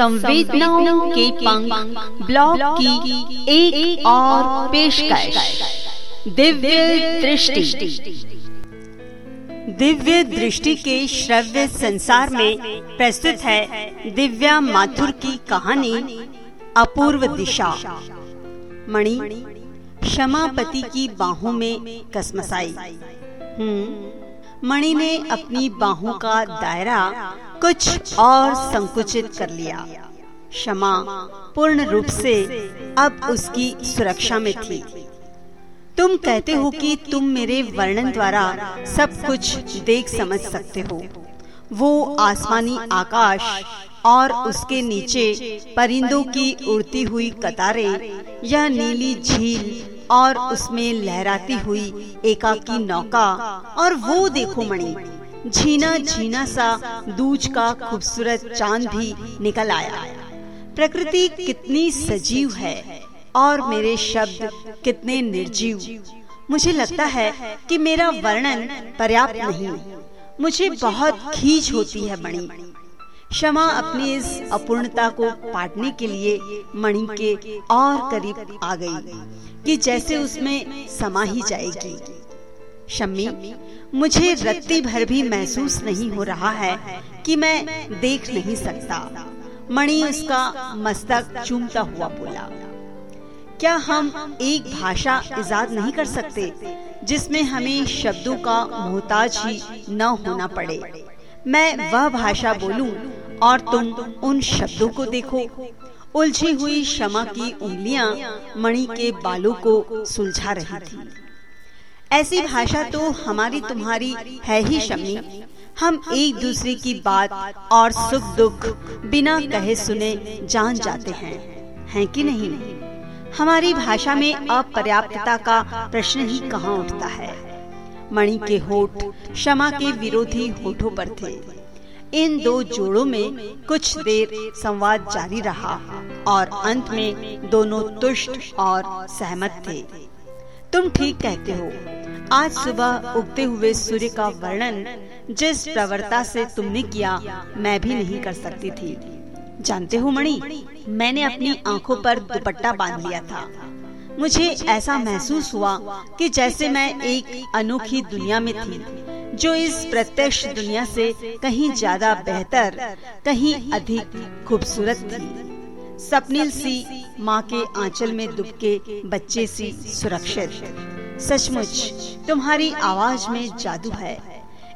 संवेदनाओं के पंख ब्लॉग की एक, एक और पेशकश। दिव्य दृष्टि। दिव्य दृष्टि के श्रव्य संसार में प्रस्तुत है दिव्या माथुर की कहानी अपूर्व दिशा। मणि क्षमापति की बाहों में कसमसाई। हम्म मणि ने अपनी बाहों का दायरा कुछ और संकुचित कर लिया। क्षमा पूर्ण रूप से अब उसकी सुरक्षा में थी। तुम कहते हो कि तुम मेरे वर्णन द्वारा सब कुछ देख समझ सकते हो। वो आसमानी आकाश और उसके नीचे परिंदों की उड़ती हुई कतारें यह नीली झील और उसमें लहराती हुई एकाकी नौका और वो देखो मणि। झीना झीना सा दूज का खूबसूरत चाँद भी निकल आया। प्रकृति कितनी सजीव है और मेरे शब्द कितने निर्जीव। मुझे लगता है कि मेरा वर्णन पर्याप्त नहीं। मुझे बहुत खींच होती है मणि। क्षमा अपनी इस अपूर्णता को पाटने के लिए मणि के और करीब आ गई, कि जैसे उसमें समा ही जाएगी। शम्मी मुझे रत्ती भर भी महसूस नहीं हो रहा है कि मैं देख नहीं सकता। मणि उसका मस्तक चूमता हुआ बोला। क्या हम एक भाषा इजाद नहीं कर सकते जिसमें हमें शब्दों का मोहताज ही न होना पड़े। मैं वह भाषा बोलूँ और तुम उन शब्दों को देखो। उलझी हुई क्षमा की उंगलियाँ मणि के बालों को सुलझा रही थी। ऐसी भाषा तो हमारी तुम्हारी है ही शमी। हम एक दूसरे की बात और सुख दुख बिना कहे सुने जान जाते हैं। हैं। कि नहीं? हमारी भाषा में अपर्याप्तता का प्रश्न ही कहाँ उठता है? मणि के होठ क्षमा के विरोधी होठों पर थे। इन दो जोड़ों में कुछ देर संवाद जारी रहा और अंत में दोनों तुष्ट और सहमत थे। तुम ठीक कहते हो। आज सुबह उगते हुए सूर्य का वर्णन जिस प्रवरता से तुमने किया, मैं भी नहीं कर सकती थी। जानते हो मणि, मैंने अपनी आँखों पर दुपट्टा बाँध लिया था। मुझे ऐसा महसूस हुआ कि जैसे मैं एक अनोखी दुनिया में थी, जो इस प्रत्यक्ष दुनिया से कहीं ज़्यादा बेहतर, कहीं अधिक खूबसूरत थी। सपनील सी माँ के आंचल में दुबके बच्चे सी सुरक्षित। सचमुच, तुम्हारी आवाज़ में जादू है।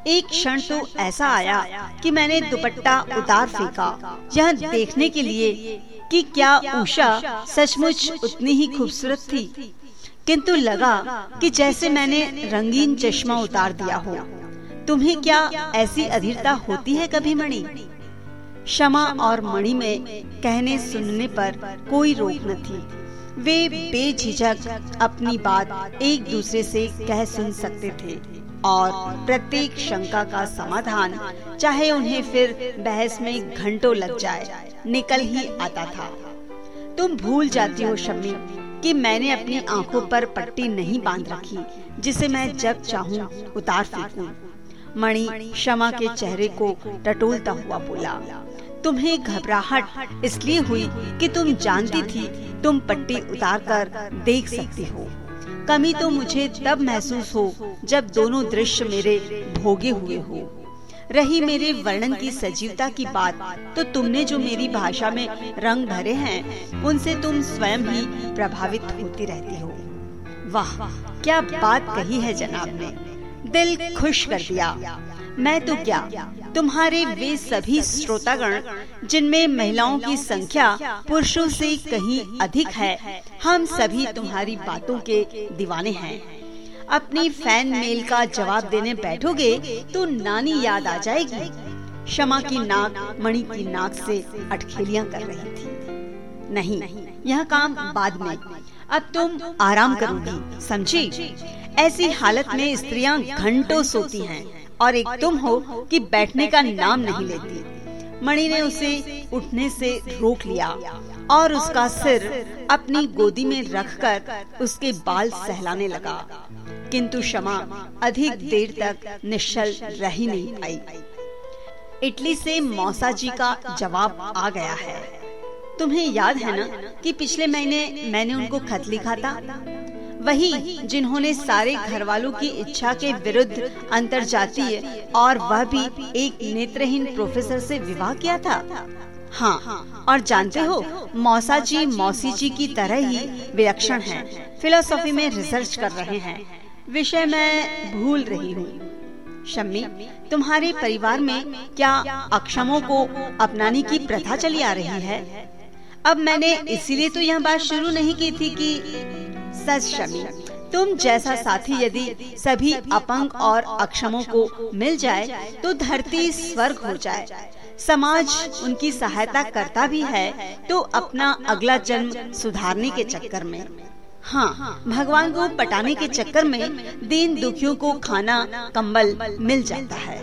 एक क्षण तो ऐसा आया कि मैंने दुपट्टा उतार फेंका, यह देखने के लिए कि क्या उषा सचमुच उतनी ही खूबसूरत थी। किंतु लगा कि जैसे मैंने रंगीन चश्मा उतार दिया हो, तुम्हें क्या ऐसी अधीरता होती है कभी मणि? क्षमा और मणि में कहने सुनने पर कोई रोक न थी। वे बेझिझक अपनी बात एक दूसरे से कह सुन सकते थे और प्रत्येक शंका का समाधान, चाहे उन्हें फिर बहस में घंटों लग जाए, निकल ही आता था तुम भूल जाती हो शम्मी कि मैंने अपनी आँखों पर पट्टी नहीं बाँध रखी, जिसे मैं जब चाहूँ उतार फेंकूं। मणि क्षमा के चेहरे को टटोलता हुआ बोला तुम्हें घबराहट इसलिए हुई कि तुम जानती थी, तुम पट्टी उतार कर देख सकती हो। कमी तो मुझे तब महसूस हो जब दोनों दृश्य मेरे भोगे हुए हो। रही मेरे वर्णन की सजीवता की बात तो तुमने जो मेरी भाषा में रंग भरे हैं, उनसे तुम स्वयं ही प्रभावित होती रहती हो। वाह, क्या बात कही है जनाब ने। दिल खुश कर दिया। मैं तो क्या? तुम्हारे वे सभी श्रोतागण, जिनमें महिलाओं की संख्या पुरुषों से कहीं अधिक है, हम सभी तुम्हारी बातों के दीवाने हैं। अपनी फ़ैन मेल का जवाब देने बैठोगे तो नानी याद आ जाएगी। क्षमा की नाक, मणि की नाक से अटखेलियाँ कर रही थी। नहीं, यह काम बाद में। अब तुम आराम करोगी, समझी? ऐसी हालत में स्त्रियाँ घंटों सोती हैं। और एक तुम हो कि बैठने का नाम नहीं लेती। मणि ने उसे उठने से रोक लिया और उसका सिर अपनी गोदी में रखकर उसके बाल सहलाने लगा। किंतु क्षमा अधिक देर तक निश्चल रह ही नहीं पाई। इटली से मौसा जी का जवाब आ गया है। तुम्हें याद है ना कि पिछले महीने मैंने उनको खत लिखा था? वही जिन्होंने सारे घर वालों की इच्छा के विरुद्ध अंतर्जातीय और वह भी एक नेत्रहीन प्रोफेसर से विवाह किया था। हाँ और जानते हो मौसा जी मौसी जी की तरह ही विलक्षण हैं, फिलोसॉफी में रिसर्च कर रहे हैं। विषय मैं भूल रही हूँ। शम्मी तुम्हारे परिवार में क्या अक्षमों को अपनाने की प्रथा चली आ रही है? अब मैंने इसीलिए तो यह बात शुरू नहीं की थी कि सच तुम जैसा साथी यदि सभी अपंग और अक्षमों को मिल जाए तो धरती स्वर्ग हो जाए। समाज उनकी सहायता करता भी है तो अपना अगला जन्म सुधारने के चक्कर में। हाँ भगवान को पटाने के चक्कर में दीन दुखियों को खाना, कंबल मिल जाता है।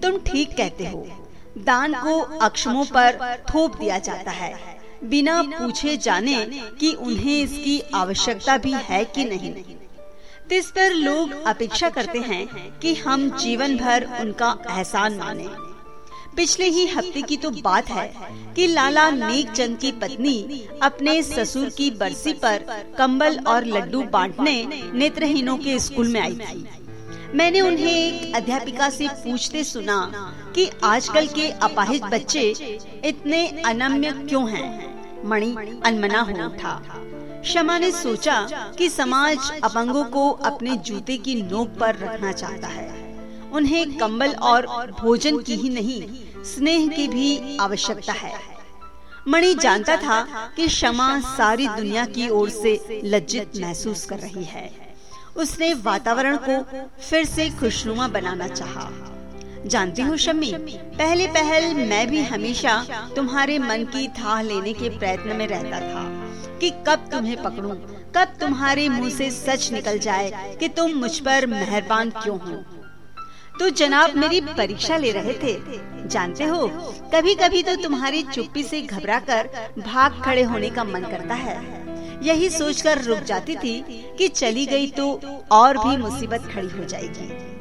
तुम ठीक कहते हो, दान को अक्षमों पर थोप दिया जाता है। बिना पूछे जाने कि उन्हें इसकी आवश्यकता भी है कि नहीं। इस पर लोग अपेक्षा करते हैं कि हम जीवन भर उनका एहसान माने। पिछले ही हफ़्ते की तो बात है कि लाला नेक चंद की पत्नी अपने ससुर की बरसी पर कंबल और लड्डू बांटने नेत्रहीनों के स्कूल में आई थी। मैंने उन्हें एक अध्यापिका से पूछते सुना कि आजकल के अपाहिज बच्चे इतने अनम्य क्यों हैं? मणि अनमना हो उठा शमा ने सोचा कि समाज अपंगों को अपने जूते की नोक पर रखना चाहता है। उन्हें कंबल और भोजन की ही नहीं, स्नेह की भी आवश्यकता है। मणि जानता था कि क्षमा सारी दुनिया की ओर से लज्जित महसूस कर रही है। उसने वातावरण को फिर से खुशनुमा बनाना चाहा। जानती हूँ शम्मी। पहले पहल मैं भी हमेशा तुम्हारे मन की था लेने के प्रयत्न में रहता था कि कब तुम्हें पकड़ूं, कब तुम्हारे मुँह से सच निकल जाए कि तुम मुझ पर मेहरबान क्यों हो। तो जनाब मेरी परीक्षा ले रहे थे। जानते हो कभी कभी तो तुम्हारी चुप्पी से घबराकर भाग खड़े होने का मन करता है। यही सोचकर रुक जाती थी कि चली गई तो और भी मुसीबत खड़ी हो जाएगी।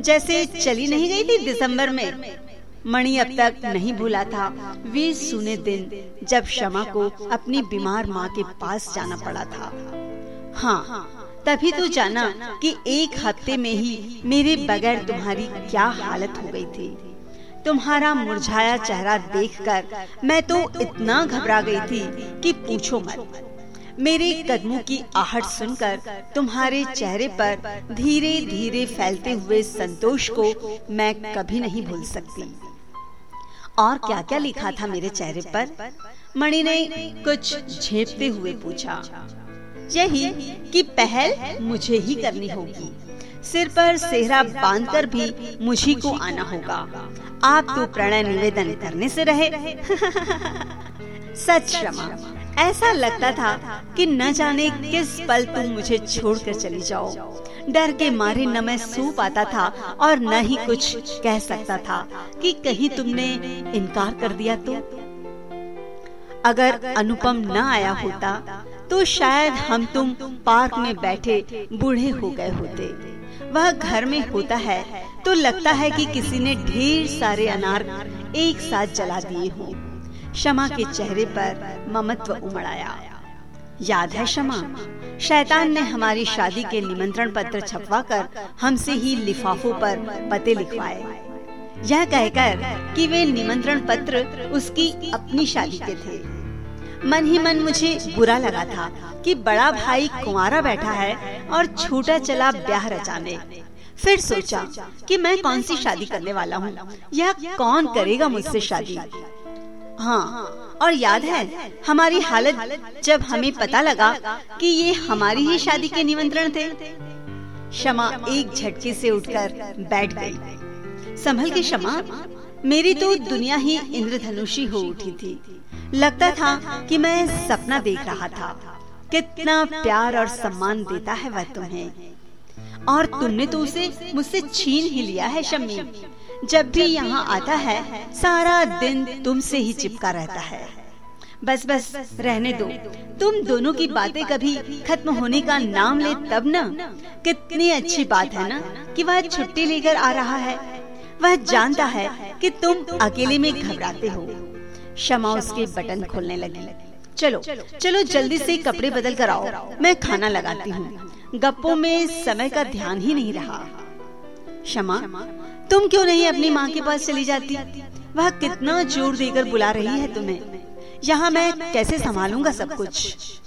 जैसे चली नहीं गई थी दिसंबर में। मणि अब तक नहीं भूला था। वे सुने दिन जब शमा को अपनी बीमार माँ के पास जाना पड़ा था। हाँ तभी तो जाना कि एक हफ़्ते में ही मेरे बगैर तुम्हारी क्या हालत हो गई थी। तुम्हारा मुरझाया चेहरा देखकर मैं तो इतना घबरा गई थी कि पूछो मत। मेरे कदमों की आहट सुनकर, तुम्हारे चेहरे पर धीरे धीरे फैलते हुए संतोष को मैं कभी नहीं भूल सकती। और क्या क्या लिखा था मेरे चेहरे पर? मणि ने कुछ झेपते हुए पूछा, यही कि पहल मुझे ही करनी होगी। सिर पर सेहरा बांधकर भी मुझी को आना होगा। आप तो प्रणय निवेदन करने से रहे। सच क्षमा ऐसा लगता था कि न जाने किस पल तुम मुझे छोड़कर चली जाओ। डर के मारे न मैं सो पाता था और न ही कुछ कह सकता था कि कहीं तुमने इनकार कर दिया तो। अगर अनुपम न आया होता तो शायद हम तुम पार्क में बैठे बूढ़े हो गए होते। वह घर में होता है तो लगता है कि किसी ने ढेर सारे अनार एक साथ जला दिए हों। क्षमा के चेहरे पर ममत्व उमड़ आया याद है क्षमा शैतान ने हमारी शादी के निमंत्रण पत्र छपवा छपवाकर हमसे ही लिफाफों पर पते लिखवाए। यह कहकर कि वे निमंत्रण पत्र उसकी अपनी शादी के थे। मन ही मन मुझे बुरा लगा था कि बड़ा भाई कुंवारा बैठा है और छोटा चला ब्याह रचाने। फिर सोचा कि मैं कौन सी शादी करने वाला हूँ? यह कौन करेगा मुझसे शादी? हाँ और याद है, हमारी हालत जब हमें पता लगा कि ये हमारी ही शादी के निमंत्रण थे। क्षमा एक झटके से उठकर बैठ गई। संभल के क्षमा मेरी तो दुनिया ही इंद्रधनुषी हो उठी थी। लगता था कि मैं सपना देख रहा था, कितना प्यार और सम्मान देता है वह तुम्हें। और तुमने तो उसे मुझसे छीन ही लिया है शम्मी जब भी यहाँ आता है, सारा दिन तुमसे ही चिपका रहता है। बस बस, रहने दो। तुम दोनों की बातें कभी खत्म होने का नाम ले तब न। कितनी अच्छी बात है ना कि वह छुट्टी लेकर आ रहा है। वह जानता है कि तुम अकेले में घबराते हो। क्षमा उसके बटन खोलने लगी। चलो चलो जल्दी से कपड़े बदल कर आओ। मैं खाना लगाती हूँ। गप्पों में समय का ध्यान ही नहीं रहा। क्षमा तुम क्यों नहीं अपनी माँ के पास चली जाती? वह कितना ज़ोर देकर बुला रही है तुम्हें? यहाँ मैं कैसे संभालूँगा सब कुछ?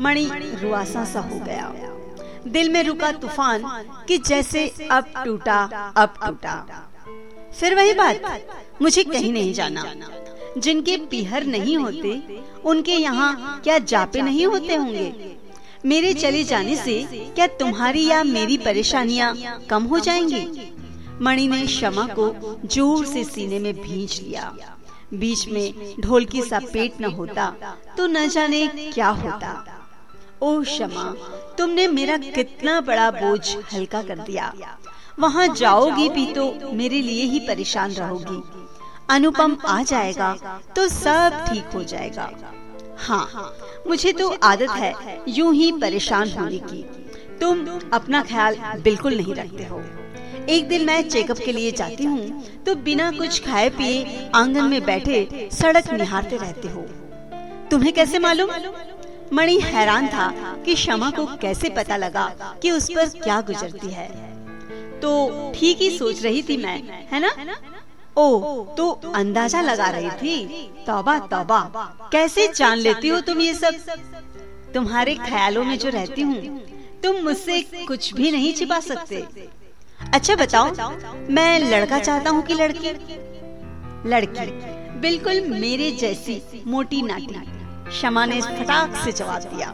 मणि रुआसा सा हो गया। दिल में रुका तूफ़ान कि जैसे अब टूटा अब टूटा। फिर वही बात मुझे कहीं नहीं जाना। जिनके पीहर नहीं होते उनके यहाँ क्या जापे नहीं होते होंगे? मेरे चले जाने से क्या तुम्हारी या मेरी परेशानियाँ कम हो जाएँगी? मणि ने क्षमा को ज़ोर से सीने में भींच लिया। बीच में ढोलकी सा पेट न होता तो न जाने क्या होता। ओ क्षमा, तुमने मेरा कितना बड़ा बोझ हल्का कर दिया। वहाँ जाओगी भी तो मेरे लिए ही परेशान रहोगी। अनुपम आ जाएगा तो सब ठीक हो जाएगा। हाँ मुझे तो आदत है यूँ ही परेशान होने की। तुम अपना ख्याल बिल्कुल नहीं रखते हो। एक दिन मैं चेकअप के लिए जाती हूँ तो बिना कुछ खाए पिए आँगन में बैठे सड़क निहारते रहते हो। तुम्हें कैसे मालूम? मणि हैरान था कि क्षमा को कैसे पता लगा कि उस पर क्या गुजरती है। तो ठीक ही सोच रही थी मैं, है ना? ओ तो अंदाज़ा लगा रही थी, तौबा तौबा, कैसे जान लेती हो तुम ये सब? तुम्हारे ख्यालों में जो रहती हूँ, तुम मुझसे कुछ भी नहीं छिपा सकते। अच्छा बताओ। मैं लड़का चाहता हूँ कि लड़की? लड़की। बिल्कुल मेरे जैसी मोटी नाटी क्षमा ने फटाक से जवाब दिया।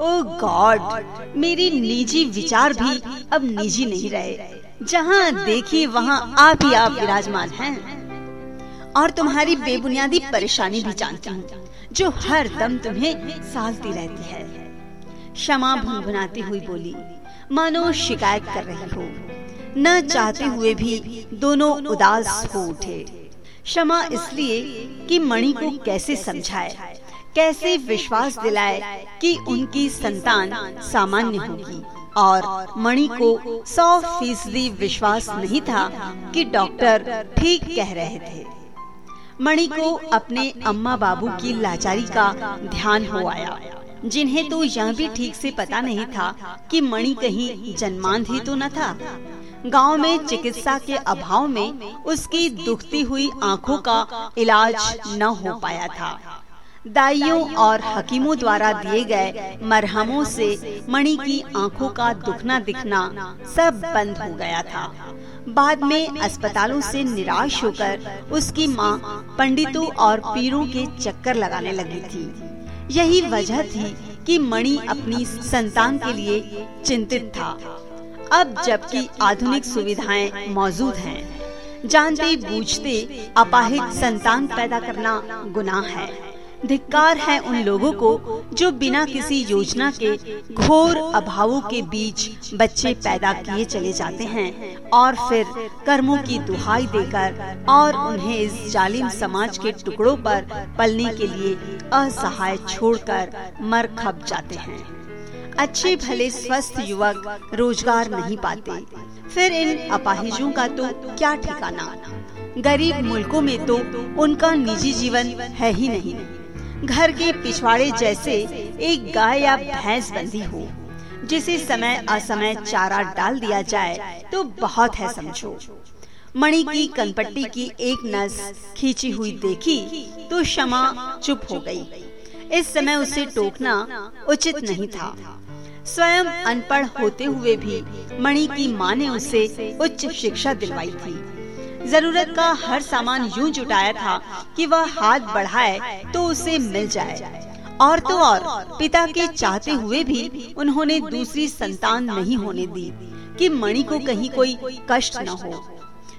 ओ गॉड मेरी निजी विचार भी अब निजी नहीं रहे। जहाँ देखिए वहाँ आप ही आप विराजमान हैं। और तुम्हारी बेबुनियादी परेशानी भी जानती हूँ जो हर दम तुम्हें सालती रहती है। क्षमा भुनभुनाती हुई बोली मानो शिकायत कर रही हो। न चाहते हुए भी दोनों उदास हो उठे। क्षमा इसलिए कि मणि को कैसे समझाए, कैसे विश्वास दिलाए कि उनकी संतान सामान्य होगी। और मणि को सौ फ़ीसदी विश्वास नहीं था कि डॉक्टर ठीक कह रहे थे। मणि को अपने अम्मा बाबू की लाचारी का ध्यान हो आया। जिन्हें तो यह भी ठीक से पता नहीं था कि मणि कहीं जन्मांध तो न था। गाँव में चिकित्सा के अभाव में उसकी दुखती हुई आँखों का इलाज न हो पाया था। दाइयों और हकीमों द्वारा दिए गए मरहमों से मणि की आँखों का दुखना दिखना सब बंद हो गया था। बाद में अस्पतालों से निराश होकर उसकी माँ पंडितों और पीरों के चक्कर लगाने लगी थी। यही वजह थी कि मणि अपनी संतान के लिए चिंतित था। अब जबकि आधुनिक सुविधाएँ मौजूद हैं, जानते बूझते अपाहिज संतान पैदा करना गुनाह है। धिक्कार है उन लोगों को जो बिना किसी योजना के घोर अभावों के बीच बच्चे पैदा किए चले जाते हैं और फिर कर्मों की दुहाई देकर और उन्हें इस जालिम समाज के टुकड़ों पर पलने के लिए असहाय छोड़कर मर खप जाते हैं। अच्छे भले स्वस्थ युवक रोज़गार नहीं पाते। फिर इन अपाहिजों का तो क्या ठिकाना? गरीब मुल्कों में तो उनका निजी जीवन है ही नहीं। घर के पिछवाड़े जैसे एक गाय या भैंस बंधी हो। जिसे समय असमय चारा डाल दिया जाए तो बहुत है समझो। मणि की कनपट्टी की एक नस खींची हुई देखी तो क्षमा चुप हो गई। इस समय उसे टोकना उचित नहीं था। स्वयं अनपढ़ होते हुए भी मणि की माँ ने उसे उच्च शिक्षा दिलवाई थी। ज़रूरत का हर सामान यूँ जुटाया था कि वह हाथ बढ़ाए तो उसे मिल जाए और तो और, पिता के चाहते हुए भी उन्होंने दूसरी संतान नहीं होने दी कि मणि को कहीं कोई कष्ट न हो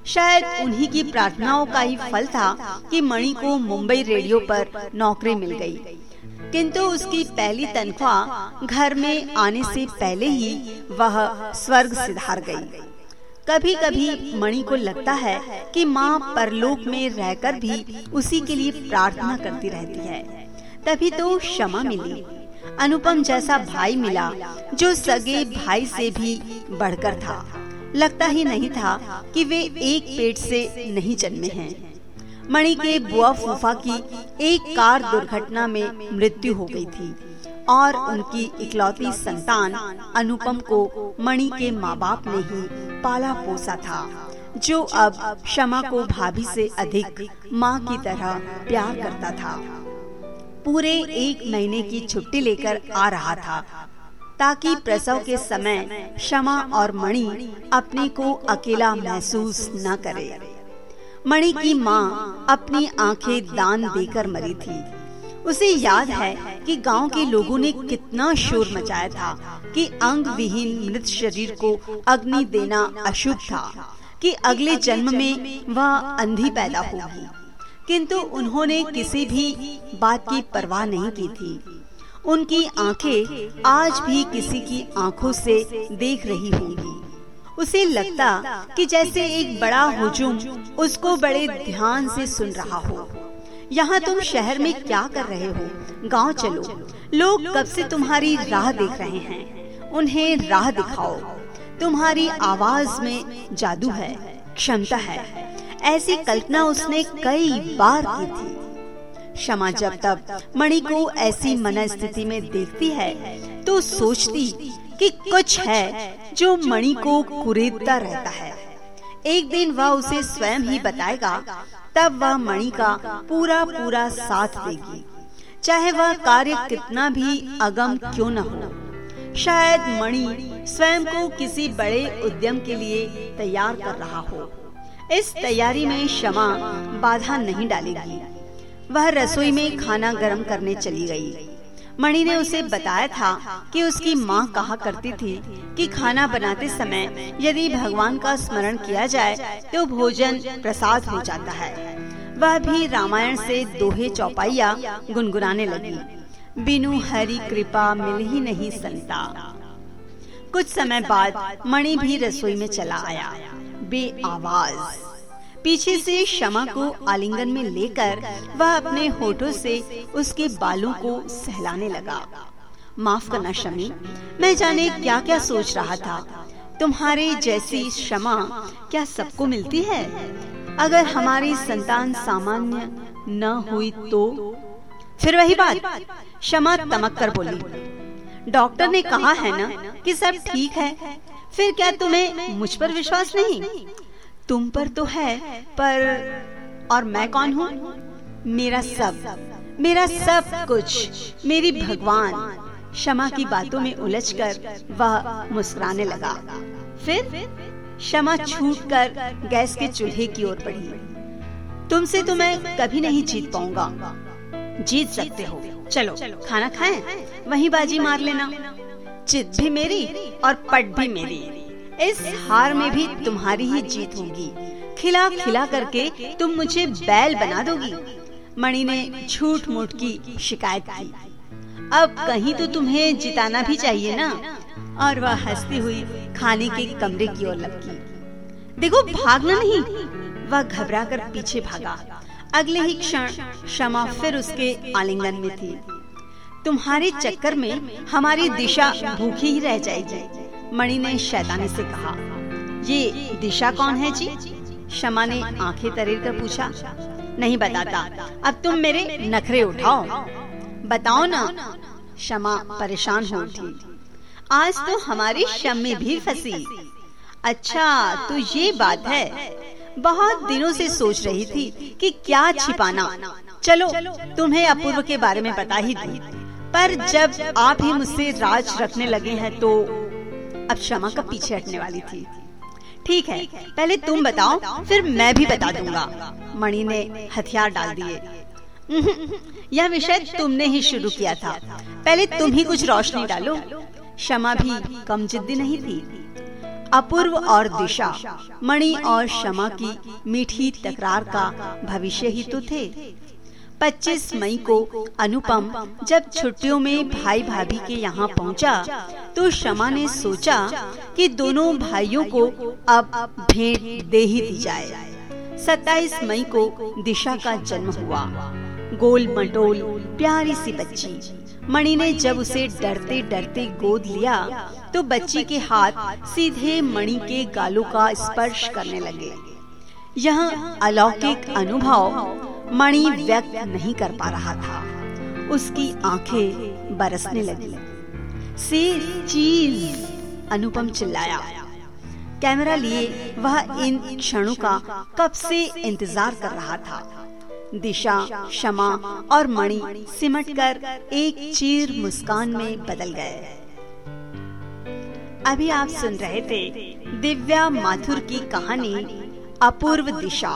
शायद उन्हीं की प्रार्थनाओं का ही फल था कि मणि को मुंबई रेडियो पर नौकरी मिल गई। किंतु उसकी पहली तनख्वाह घर में आने से पहले ही वह स्वर्ग सिधार गई। कभी कभी मणि को लगता है कि माँ परलोक में रहकर भी उसी के लिए प्रार्थना करती रहती है। तभी तो क्षमा मिली। अनुपम जैसा भाई मिला, जो सगे भाई से भी बढ़कर था। लगता ही नहीं था कि वे एक पेट से नहीं जन्मे हैं। मणि के बुआ फूफा की एक कार दुर्घटना में मृत्यु हो गई थी। और उनकी इकलौती संतान अनुपम को मणि के माँ बाप ने ही पाला पोसा था, जो अब क्षमा को भाभी से अधिक माँ की तरह प्यार करता था। पूरे एक महीने की छुट्टी लेकर आ रहा था, ताकि प्रसव के समय क्षमा और मणि अपने को अकेला महसूस न करे। मणि की माँ अपनी आँखें दान देकर मरी थी। उसे याद है कि गाँव के लोगों ने कितना शोर मचाया था कि अंग विहीन मृत शरीर को अग्नि देना अशुभ था, कि अगले जन्म में वह अंधी पैदा होगी। किंतु उन्होंने किसी भी बात की परवाह नहीं की थी। उनकी आँखें आज भी किसी की आँखों से देख रही होंगी। उसे लगता कि जैसे एक बड़ा हुजूम उसको बड़े ध्यान से सुन रहा हो। यहाँ तुम शहर में क्या कर रहे हो? गाँव चलो। लोग कब से तुम्हारी राह देख रहे हैं? उन्हें राह दिखाओ। तुम्हारी आवाज़ में जादू है क्षमता है। ऐसी कल्पना उसने कई बार की थी। क्षमा जब तब मणि को ऐसी मन स्थिति में देखती है तो सोचती कि कुछ है जो मणि को कुरेदता रहता है। एक दिन वह उसे स्वयं ही बताएगा तब वह मणि का पूरा पूरा साथ देगी। चाहे वह कार्य कितना भी अगम क्यों न हो। शायद मणि स्वयं को किसी बड़े उद्यम के लिए तैयार कर रहा हो। इस तैयारी में क्षमा बाधा नहीं डालेगी। वह रसोई में खाना गर्म करने चली गई। मणि ने उसे बताया था कि उसकी माँ कहा करती थी कि खाना बनाते समय यदि भगवान का स्मरण किया जाए तो भोजन प्रसाद हो जाता है। वह भी रामायण से दोहे चौपाइया गुनगुनाने लगी। बिनु हरी कृपा मिल ही नहीं संता। कुछ समय बाद मणि भी रसोई में चला आया। बे आवाज़ पीछे से क्षमा को आलिंगन में लेकर वह अपने होठों से उसके बालों को सहलाने लगा। माफ़ करना शमी, मैं जाने क्या क्या सोच रहा था। तुम्हारे जैसी क्षमा क्या सबको मिलती है? अगर हमारी संतान सामान्य न हुई तो? फिर वही बात, क्षमा तमक कर बोली। डॉक्टर ने कहा, है ना, कि सब ठीक है, फिर क्या तुम्हें मुझ पर विश्वास नहीं? तुम पर तो है, पर और मैं कौन हूँ? मेरा सब मेरा सब कुछ, मेरी भगवान। क्षमा की बातों में उलझकर वह मुस्कुराने लगा। फिर क्षमा छूटकर गैस के चूल्हे की ओर बढ़ी। तुमसे तो मैं कभी नहीं जीत पाऊँगा। जीत सकते हो। चलो, खाना खाएँ? वही बाजी मार लेना। चित भी मेरी और पट भी मेरी। इस हार में भी तुम्हारी ही जीत होगी। खिला खिला करके तुम मुझे बैल बना दोगी। मणि ने झूठ मूठ की शिकायत की। अब कहीं तो तुम्हें जिताना भी चाहिए ना? और वह हंसती हुई खाने के कमरे की ओर लपकी। देखो, भागना नहीं। वह घबरा कर पीछे भागा। अगले ही क्षण क्षमा फिर उसके आलिंगन में थी। तुम्हारे चक्कर में हमारी दिशा भूखी ही रह जाएगी। मणि ने शैतानी से कहा, ये दिशा कौन है जी? शमा ने आँखें तरेर कर पूछा, नहीं बताता, अब तुम मेरे नखरे उठाओ। बताओ ना। शमा परेशान हो उठी, आज तो हमारी शम्मी भी फंसी। अच्छा तो ये बात है, बहुत दिनों से सोच रही थी कि क्या छिपाना। चलो, तुम्हें अपूर्व के बारे में बता ही दी। पर जब आप ही मुझसे राज रखने लगे हैं तो अब क्षमा का पीछे हटने वाली थी। ठीक है पहले तुम बताओ फिर मैं भी बता दूँगा। मणि ने हथियार डाल दिए। यह विषय तुमने ही शुरू किया था। पहले तुम ही कुछ रोशनी डालो। क्षमा भी कम जिद्दी नहीं थी। अपूर्व और दिशा। मणि और क्षमा की मीठी तकरार का भविष्य ही तो थे। 25 मई को अनुपम जब छुट्टियों में भाई भाभी के यहाँ पहुँचा तो शमा ने सोचा कि दोनों भाइयों को अब भेंट दे ही दी जाए। 27 मई को दिशा का जन्म हुआ। गोल मटोल प्यारी सी बच्ची। मणि ने जब उसे डरते डरते गोद लिया तो बच्ची के हाथ सीधे मणि के गालों का स्पर्श करने लगे। यह अलौकिक अनुभव मणि व्यक्त नहीं कर पा रहा था। उसकी आँखें बरसने लगी। से चीज़ अनुपम चिल्लाया। कैमरा लिए वह इन क्षणों का कब से इंतज़ार कर रहा था। दिशा, क्षमा और मणि सिमटकर एक चीर मुस्कान में बदल गए। अभी आप सुन रहे थे दिव्या माथुर की कहानी अपूर्व दिशा।